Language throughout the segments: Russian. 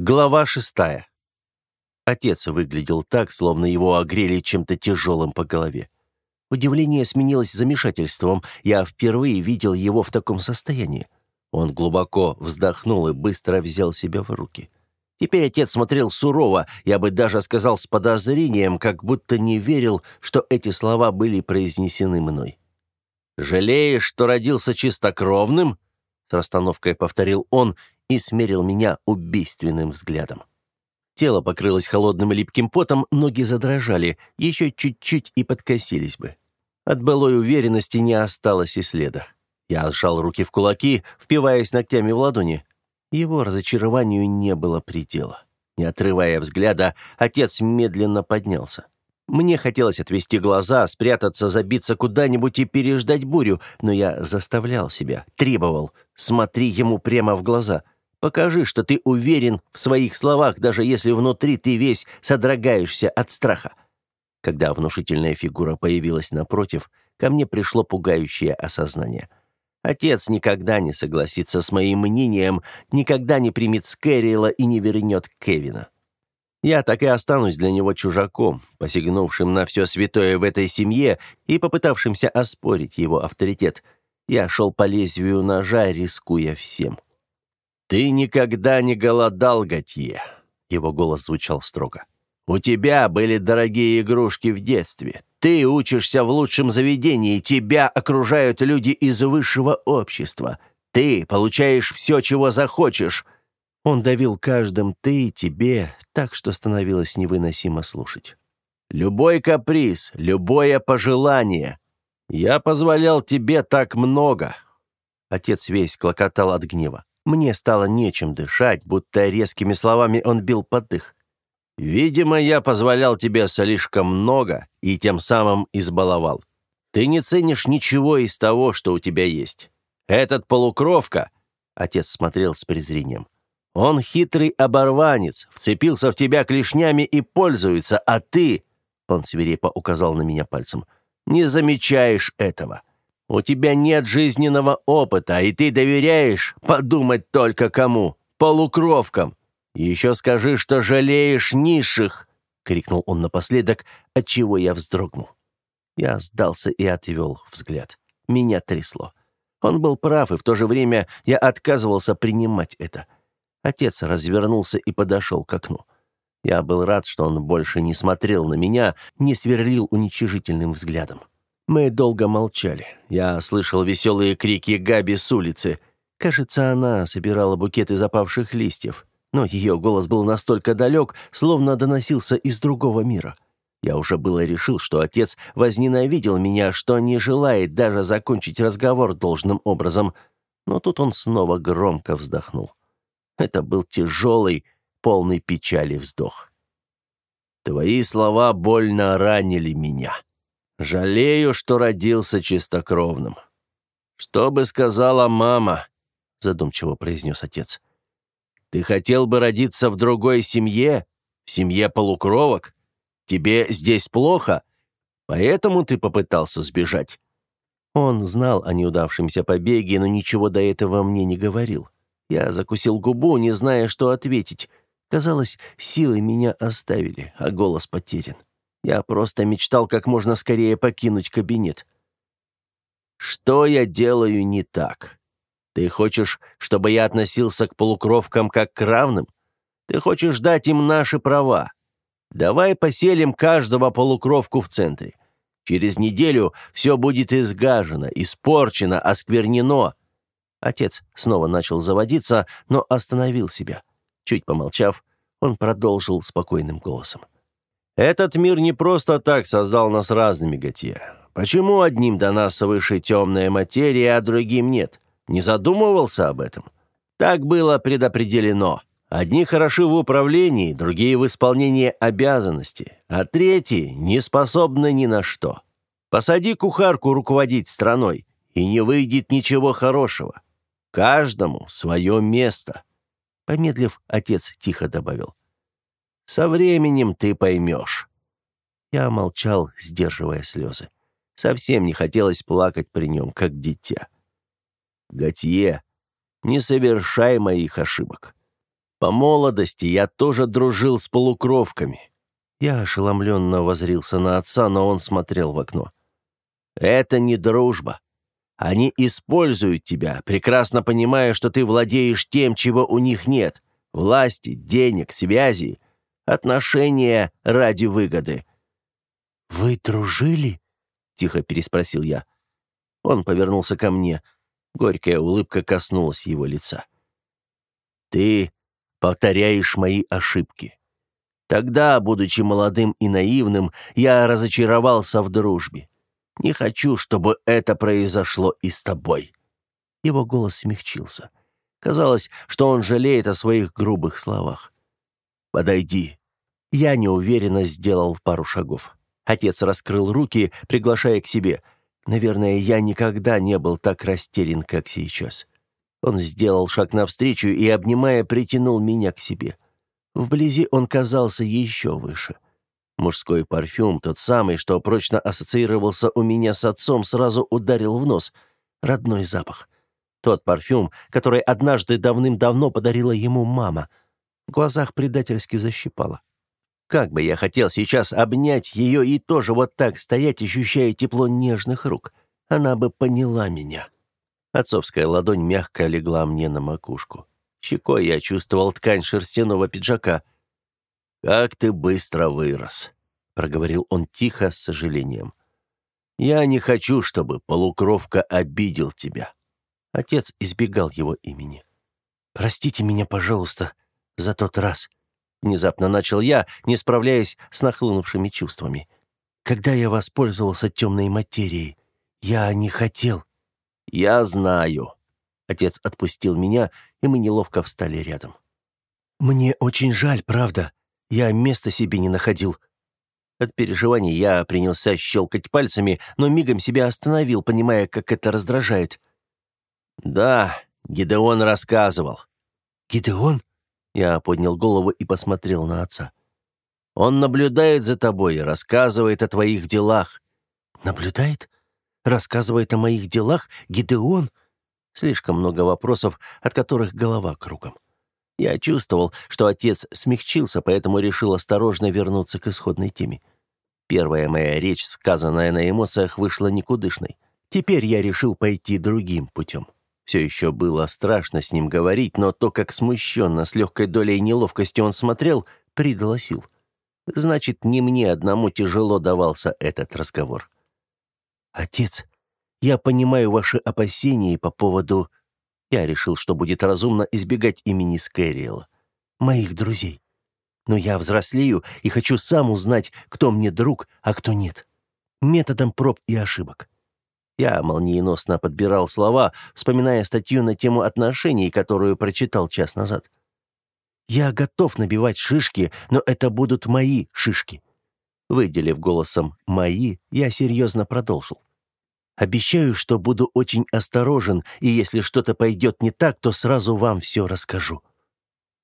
Глава шестая. Отец выглядел так, словно его огрели чем-то тяжелым по голове. Удивление сменилось замешательством. Я впервые видел его в таком состоянии. Он глубоко вздохнул и быстро взял себя в руки. Теперь отец смотрел сурово, я бы даже сказал с подозрением, как будто не верил, что эти слова были произнесены мной. «Жалеешь, что родился чистокровным?» С расстановкой повторил он и смерил меня убийственным взглядом. Тело покрылось холодным липким потом, ноги задрожали, еще чуть-чуть и подкосились бы. От былой уверенности не осталось и следа. Я сжал руки в кулаки, впиваясь ногтями в ладони. Его разочарованию не было предела. Не отрывая взгляда, отец медленно поднялся. Мне хотелось отвести глаза, спрятаться, забиться куда-нибудь и переждать бурю, но я заставлял себя, требовал. Смотри ему прямо в глаза — Покажи, что ты уверен в своих словах, даже если внутри ты весь содрогаешься от страха. Когда внушительная фигура появилась напротив, ко мне пришло пугающее осознание. Отец никогда не согласится с моим мнением, никогда не примет Скэрилла и не вернет Кевина. Я так и останусь для него чужаком, посягнувшим на все святое в этой семье и попытавшимся оспорить его авторитет. Я шел по лезвию ножа, рискуя всем. «Ты никогда не голодал, Готье», — его голос звучал строго. «У тебя были дорогие игрушки в детстве. Ты учишься в лучшем заведении, тебя окружают люди из высшего общества. Ты получаешь все, чего захочешь». Он давил каждым «ты» тебе, так что становилось невыносимо слушать. «Любой каприз, любое пожелание. Я позволял тебе так много». Отец весь клокотал от гнева. Мне стало нечем дышать, будто резкими словами он бил под дых. «Видимо, я позволял тебе слишком много и тем самым избаловал. Ты не ценишь ничего из того, что у тебя есть. Этот полукровка...» Отец смотрел с презрением. «Он хитрый оборванец, вцепился в тебя клешнями и пользуется, а ты...» Он свирепо указал на меня пальцем. «Не замечаешь этого. У тебя нет жизненного опыта, и ты доверяешь подумать только кому? Полукровкам. Еще скажи, что жалеешь низших!» — крикнул он напоследок, отчего я вздрогнул. Я сдался и отвел взгляд. Меня трясло. Он был прав, и в то же время я отказывался принимать это. Отец развернулся и подошел к окну. Я был рад, что он больше не смотрел на меня, не сверлил уничижительным взглядом. Мы долго молчали. Я слышал веселые крики Габи с улицы. Кажется, она собирала букеты запавших листьев. Но ее голос был настолько далек, словно доносился из другого мира. Я уже было решил, что отец возненавидел меня, что не желает даже закончить разговор должным образом. Но тут он снова громко вздохнул. Это был тяжелый, полный печали вздох. «Твои слова больно ранили меня», Жалею, что родился чистокровным. Что бы сказала мама, задумчиво произнес отец. Ты хотел бы родиться в другой семье, в семье полукровок? Тебе здесь плохо, поэтому ты попытался сбежать. Он знал о неудавшемся побеге, но ничего до этого мне не говорил. Я закусил губу, не зная, что ответить. Казалось, силы меня оставили, а голос потерян. Я просто мечтал как можно скорее покинуть кабинет. Что я делаю не так? Ты хочешь, чтобы я относился к полукровкам как к равным? Ты хочешь дать им наши права? Давай поселим каждого полукровку в центре. Через неделю все будет изгажено, испорчено, осквернено. Отец снова начал заводиться, но остановил себя. Чуть помолчав, он продолжил спокойным голосом. — этот мир не просто так создал нас разными, Готье. Почему одним дана свыше темная материя, а другим нет? Не задумывался об этом? Так было предопределено. Одни хороши в управлении, другие в исполнении обязанностей, а третьи не способны ни на что. Посади кухарку руководить страной, и не выйдет ничего хорошего. Каждому свое место. Помедлив, отец тихо добавил. Со временем ты поймешь». Я молчал, сдерживая слезы. Совсем не хотелось плакать при нем, как дитя. «Готье, не совершай моих ошибок. По молодости я тоже дружил с полукровками. Я ошеломленно возрился на отца, но он смотрел в окно. Это не дружба. Они используют тебя, прекрасно понимая, что ты владеешь тем, чего у них нет. Власти, денег, связи, отношения ради выгоды. «Вы дружили?» — тихо переспросил я. Он повернулся ко мне. Горькая улыбка коснулась его лица. «Ты повторяешь мои ошибки. Тогда, будучи молодым и наивным, я разочаровался в дружбе. Не хочу, чтобы это произошло и с тобой». Его голос смягчился. Казалось, что он жалеет о своих грубых словах. «Подойди». Я неуверенно сделал пару шагов. Отец раскрыл руки, приглашая к себе. Наверное, я никогда не был так растерян, как сейчас. Он сделал шаг навстречу и, обнимая, притянул меня к себе. Вблизи он казался еще выше. Мужской парфюм, тот самый, что прочно ассоциировался у меня с отцом, сразу ударил в нос. Родной запах. Тот парфюм, который однажды давным-давно подарила ему мама. В глазах предательски защипало. Как бы я хотел сейчас обнять ее и тоже вот так стоять, ощущая тепло нежных рук. Она бы поняла меня. Отцовская ладонь мягко легла мне на макушку. Щекой я чувствовал ткань шерстяного пиджака. «Как ты быстро вырос», — проговорил он тихо, с сожалением. «Я не хочу, чтобы полукровка обидел тебя». Отец избегал его имени. «Простите меня, пожалуйста, за тот раз», — внезапно начал я, не справляясь с нахлынувшими чувствами. «Когда я воспользовался темной материей, я не хотел». «Я знаю». Отец отпустил меня, и мы неловко встали рядом. «Мне очень жаль, правда. Я места себе не находил». От переживаний я принялся щелкать пальцами, но мигом себя остановил, понимая, как это раздражает. «Да, Гидеон рассказывал». «Гидеон?» Я поднял голову и посмотрел на отца. «Он наблюдает за тобой и рассказывает о твоих делах». «Наблюдает? Рассказывает о моих делах Гидеон?» Слишком много вопросов, от которых голова кругом. Я чувствовал, что отец смягчился, поэтому решил осторожно вернуться к исходной теме. Первая моя речь, сказанная на эмоциях, вышла никудышной. Теперь я решил пойти другим путем. Все еще было страшно с ним говорить, но то, как смущенно, с легкой долей неловкости он смотрел, придало сил. Значит, не мне одному тяжело давался этот разговор. «Отец, я понимаю ваши опасения по поводу...» Я решил, что будет разумно избегать имени Скэриэла. «Моих друзей. Но я взрослею и хочу сам узнать, кто мне друг, а кто нет. Методом проб и ошибок. Я молниеносно подбирал слова, вспоминая статью на тему отношений, которую прочитал час назад. «Я готов набивать шишки, но это будут мои шишки». Выделив голосом «мои», я серьезно продолжил. «Обещаю, что буду очень осторожен, и если что-то пойдет не так, то сразу вам все расскажу».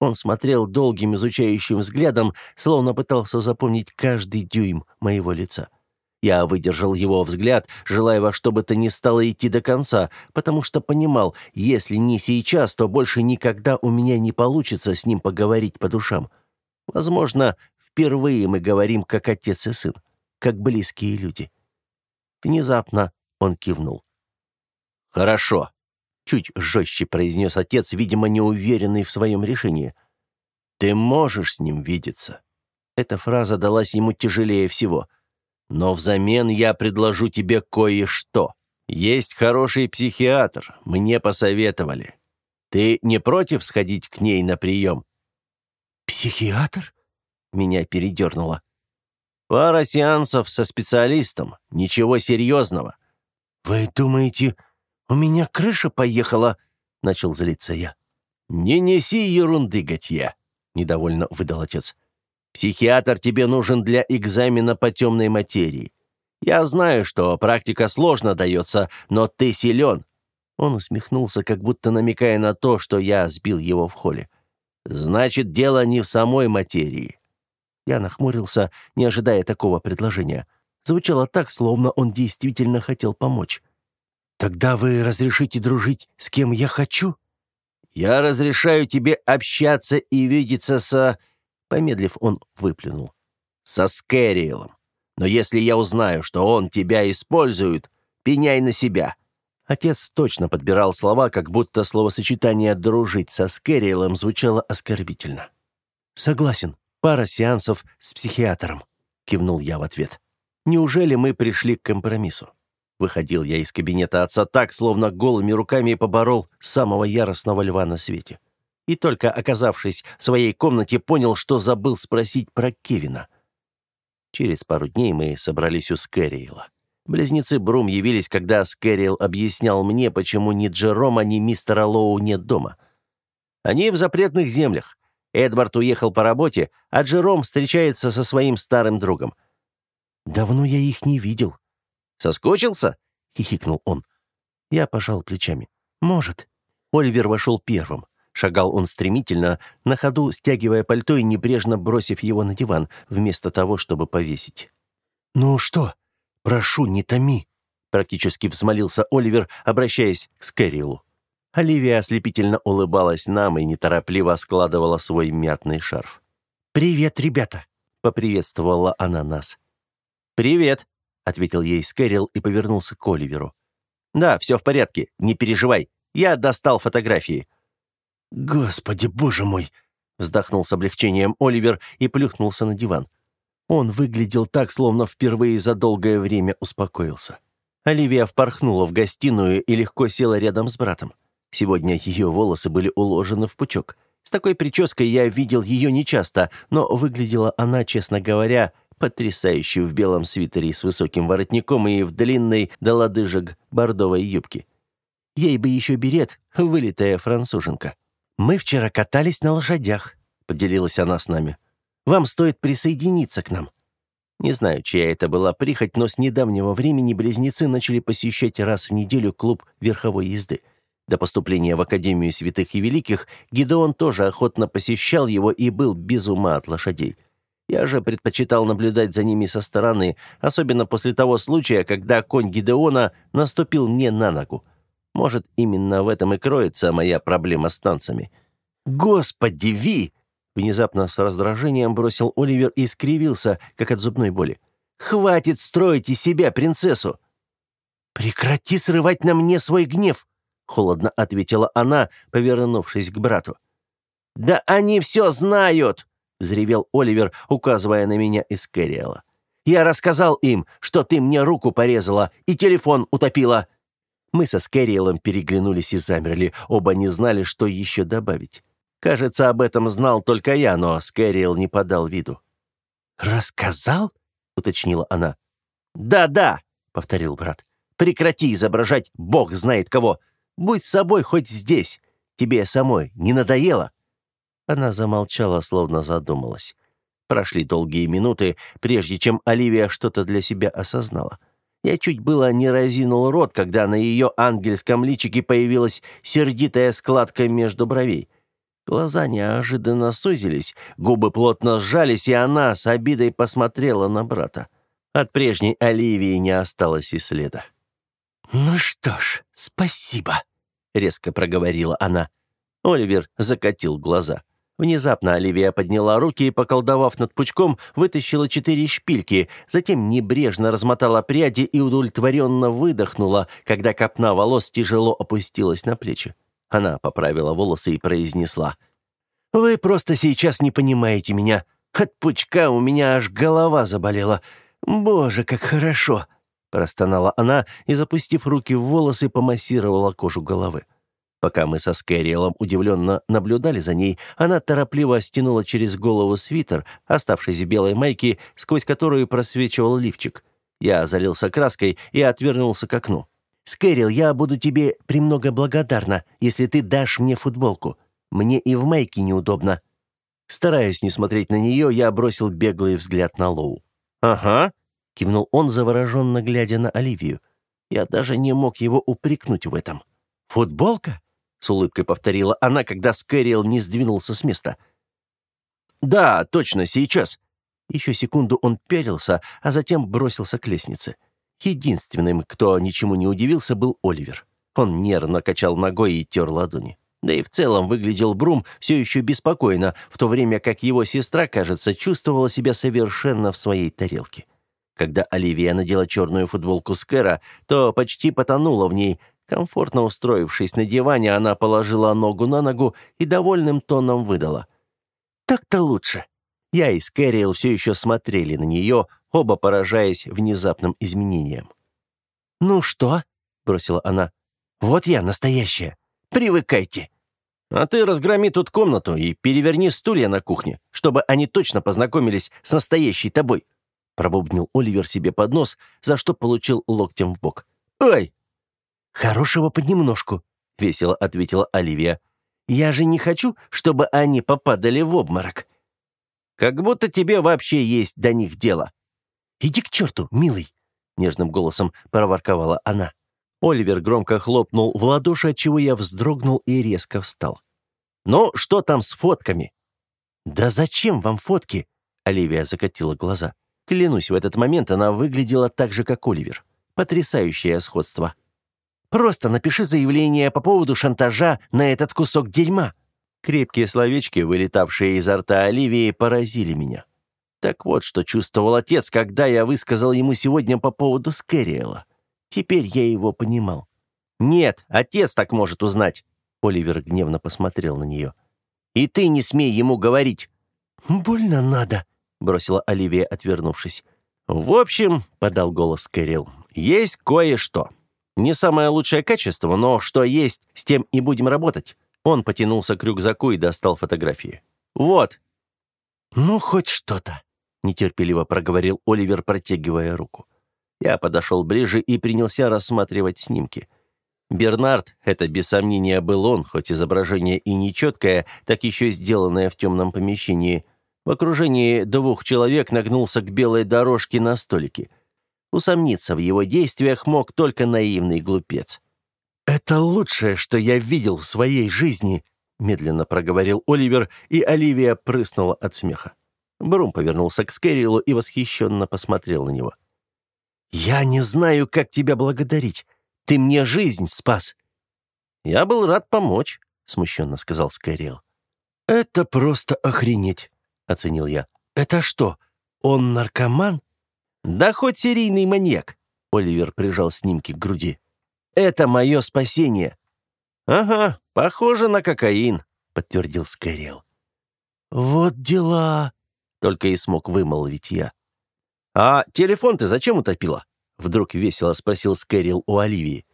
Он смотрел долгим изучающим взглядом, словно пытался запомнить каждый дюйм моего лица. Я выдержал его взгляд, желая во что бы то ни стало идти до конца, потому что понимал, если не сейчас, то больше никогда у меня не получится с ним поговорить по душам. Возможно, впервые мы говорим как отец и сын, как близкие люди. Внезапно он кивнул. «Хорошо», — чуть жестче произнес отец, видимо, неуверенный в своем решении. «Ты можешь с ним видеться». Эта фраза далась ему тяжелее всего — но взамен я предложу тебе кое-что. Есть хороший психиатр, мне посоветовали. Ты не против сходить к ней на прием?» «Психиатр?» Меня передернуло. «Пара сеансов со специалистом. Ничего серьезного». «Вы думаете, у меня крыша поехала?» Начал злиться я. «Не неси ерунды, Готье», — недовольно выдал отец. Психиатр тебе нужен для экзамена по темной материи. Я знаю, что практика сложно дается, но ты силен». Он усмехнулся, как будто намекая на то, что я сбил его в холле. «Значит, дело не в самой материи». Я нахмурился, не ожидая такого предложения. Звучало так, словно он действительно хотел помочь. «Тогда вы разрешите дружить с кем я хочу?» «Я разрешаю тебе общаться и видеться со...» Помедлив, он выплюнул. «Со Скэриэлом. Но если я узнаю, что он тебя использует, пеняй на себя». Отец точно подбирал слова, как будто словосочетание «дружить со Скэриэлом» звучало оскорбительно. «Согласен. Пара сеансов с психиатром», — кивнул я в ответ. «Неужели мы пришли к компромиссу?» Выходил я из кабинета отца так, словно голыми руками поборол самого яростного льва на свете. И только оказавшись в своей комнате, понял, что забыл спросить про Кевина. Через пару дней мы собрались у Скэриэла. Близнецы Брум явились, когда Скэриэл объяснял мне, почему ни Джерома, ни мистера Лоу нет дома. Они в запретных землях. Эдвард уехал по работе, а Джером встречается со своим старым другом. «Давно я их не видел», «Соскучился?» — хихикнул он. Я пожал плечами. «Может». Оливер вошел первым. Шагал он стремительно, на ходу стягивая пальто и небрежно бросив его на диван, вместо того, чтобы повесить. «Ну что? Прошу, не томи!» Практически взмолился Оливер, обращаясь к Скэрилу. Оливия ослепительно улыбалась нам и неторопливо складывала свой мятный шарф. «Привет, ребята!» — поприветствовала она нас. «Привет!» ответил ей Скэрилл и повернулся к Оливеру. «Да, все в порядке, не переживай. Я достал фотографии». «Господи, боже мой!» вздохнул с облегчением Оливер и плюхнулся на диван. Он выглядел так, словно впервые за долгое время успокоился. Оливия впорхнула в гостиную и легко села рядом с братом. Сегодня ее волосы были уложены в пучок. С такой прической я видел ее нечасто, но выглядела она, честно говоря, потрясающую в белом свитере с высоким воротником и в длинной до лодыжек бордовой юбке. Ей бы еще берет, вылитая француженка. «Мы вчера катались на лошадях», — поделилась она с нами. «Вам стоит присоединиться к нам». Не знаю, чья это была прихоть, но с недавнего времени близнецы начали посещать раз в неделю клуб верховой езды. До поступления в Академию Святых и Великих Гидеон тоже охотно посещал его и был без ума от лошадей. Я же предпочитал наблюдать за ними со стороны, особенно после того случая, когда конь Гидеона наступил мне на ногу. Может, именно в этом и кроется моя проблема с танцами. «Господи, Ви!» Внезапно с раздражением бросил Оливер и скривился, как от зубной боли. «Хватит строить из себя принцессу!» «Прекрати срывать на мне свой гнев!» — холодно ответила она, повернувшись к брату. «Да они все знают!» — взревел Оливер, указывая на меня из Кэриэла. «Я рассказал им, что ты мне руку порезала и телефон утопила!» Мы со Скэриэлом переглянулись и замерли, оба не знали, что еще добавить. Кажется, об этом знал только я, но Скэриэл не подал виду. «Рассказал?» — уточнила она. «Да-да», — повторил брат. «Прекрати изображать бог знает кого. Будь собой хоть здесь. Тебе самой не надоело?» Она замолчала, словно задумалась. Прошли долгие минуты, прежде чем Оливия что-то для себя осознала. Я чуть было не разинул рот, когда на ее ангельском личике появилась сердитая складка между бровей. Глаза неожиданно сузились, губы плотно сжались, и она с обидой посмотрела на брата. От прежней Оливии не осталось и следа. «Ну что ж, спасибо», — резко проговорила она. Оливер закатил глаза. Внезапно Оливия подняла руки и, поколдовав над пучком, вытащила четыре шпильки, затем небрежно размотала пряди и удовлетворенно выдохнула, когда копна волос тяжело опустилась на плечи. Она поправила волосы и произнесла. «Вы просто сейчас не понимаете меня. От пучка у меня аж голова заболела. Боже, как хорошо!» Простонала она и, запустив руки в волосы, помассировала кожу головы. Пока мы со Скэриэлом удивленно наблюдали за ней, она торопливо стянула через голову свитер, оставшись в белой майке, сквозь которую просвечивал лифчик. Я залился краской и отвернулся к окну. «Скэрил, я буду тебе премного благодарна, если ты дашь мне футболку. Мне и в майке неудобно». Стараясь не смотреть на нее, я бросил беглый взгляд на Лоу. «Ага», — кивнул он, завороженно глядя на Оливию. Я даже не мог его упрекнуть в этом. «Футболка? — с улыбкой повторила она, когда Скэриэл не сдвинулся с места. «Да, точно, сейчас». Еще секунду он пялился, а затем бросился к лестнице. Единственным, кто ничему не удивился, был Оливер. Он нервно качал ногой и тер ладони. Да и в целом выглядел Брум все еще беспокойно, в то время как его сестра, кажется, чувствовала себя совершенно в своей тарелке. Когда Оливия надела черную футболку Скэра, то почти потонула в ней. Комфортно устроившись на диване, она положила ногу на ногу и довольным тоном выдала. «Так-то лучше». Я и Скэрилл все еще смотрели на нее, оба поражаясь внезапным изменениям. «Ну что?» — бросила она. «Вот я настоящая. Привыкайте». «А ты разгроми тут комнату и переверни стулья на кухне, чтобы они точно познакомились с настоящей тобой», пробубнил Оливер себе под нос, за что получил локтем в бок. «Ай!» «Хорошего понемножку», — весело ответила Оливия. «Я же не хочу, чтобы они попадали в обморок». «Как будто тебе вообще есть до них дело». «Иди к черту, милый», — нежным голосом проворковала она. Оливер громко хлопнул в ладоши, отчего я вздрогнул и резко встал. «Ну, что там с фотками?» «Да зачем вам фотки?» Оливия закатила глаза. Клянусь, в этот момент она выглядела так же, как Оливер. Потрясающее сходство. «Просто напиши заявление по поводу шантажа на этот кусок дерьма». Крепкие словечки, вылетавшие изо рта Оливии, поразили меня. Так вот, что чувствовал отец, когда я высказал ему сегодня по поводу Скэриэла. Теперь я его понимал. «Нет, отец так может узнать», — Оливер гневно посмотрел на нее. «И ты не смей ему говорить». «Больно надо», — бросила Оливия, отвернувшись. «В общем», — подал голос Кэрилл, — «есть кое-что. Не самое лучшее качество, но что есть, с тем и будем работать». Он потянулся к рюкзаку и достал фотографии. «Вот». «Ну, хоть что-то», — нетерпеливо проговорил Оливер, протягивая руку. Я подошел ближе и принялся рассматривать снимки. Бернард, это без сомнения был он, хоть изображение и нечеткое, так еще сделанное в темном помещении. В окружении двух человек нагнулся к белой дорожке на столике. Усомниться в его действиях мог только наивный глупец. «Это лучшее, что я видел в своей жизни», — медленно проговорил Оливер, и Оливия прыснула от смеха. Брум повернулся к Скэрилу и восхищенно посмотрел на него. — «Я не знаю, как тебя благодарить. Ты мне жизнь спас». «Я был рад помочь», — смущенно сказал Скайрел. «Это просто охренеть», — оценил я. «Это что, он наркоман?» «Да хоть серийный маньяк», — Оливер прижал снимки к груди. «Это мое спасение». «Ага, похоже на кокаин», — подтвердил Скайрел. «Вот дела», — только и смог вымолвить я. «А телефон ты зачем утопила?» Вдруг весело спросил Скэрилл у Оливии.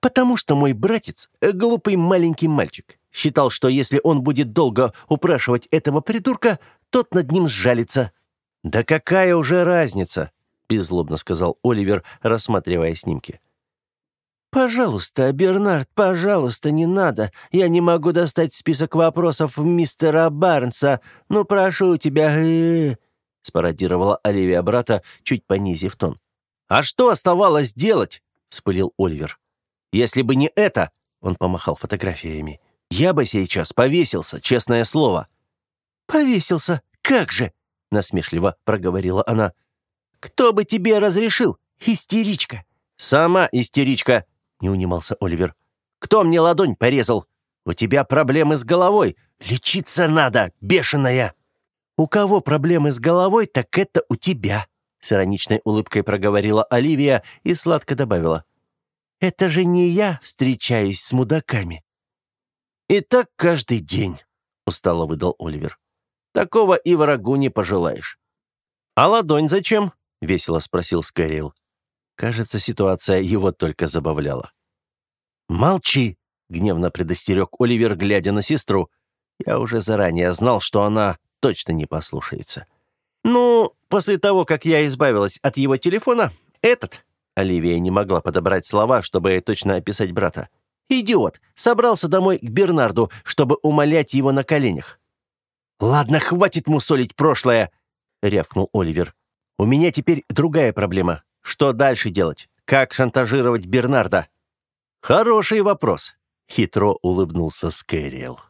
«Потому что мой братец — глупый маленький мальчик. Считал, что если он будет долго упрашивать этого придурка, тот над ним сжалится». «Да какая уже разница?» — беззлобно сказал Оливер, рассматривая снимки. «Пожалуйста, Бернард, пожалуйста, не надо. Я не могу достать список вопросов мистера Барнса. Ну, прошу тебя...» э, — спародировала Оливия брата, чуть понизив тон. «А что оставалось делать?» — вспылил Оливер. «Если бы не это...» — он помахал фотографиями. «Я бы сейчас повесился, честное слово». «Повесился? Как же?» — насмешливо проговорила она. «Кто бы тебе разрешил? Истеричка!» «Сама истеричка!» — не унимался Оливер. «Кто мне ладонь порезал? У тебя проблемы с головой. Лечиться надо, бешеная!» «У кого проблемы с головой, так это у тебя», — с ироничной улыбкой проговорила Оливия и сладко добавила. «Это же не я встречаюсь с мудаками». «И так каждый день», — устало выдал Оливер. «Такого и врагу не пожелаешь». «А ладонь зачем?» — весело спросил Скайрилл. Кажется, ситуация его только забавляла. «Молчи!» — гневно предостерег Оливер, глядя на сестру. Я уже заранее знал, что она точно не послушается. «Ну, после того, как я избавилась от его телефона, этот...» Оливия не могла подобрать слова, чтобы точно описать брата. «Идиот! Собрался домой к Бернарду, чтобы умолять его на коленях». «Ладно, хватит мусолить прошлое!» — рявкнул Оливер. «У меня теперь другая проблема. Что дальше делать? Как шантажировать Бернарда?» «Хороший вопрос», — хитро улыбнулся Скэриэл.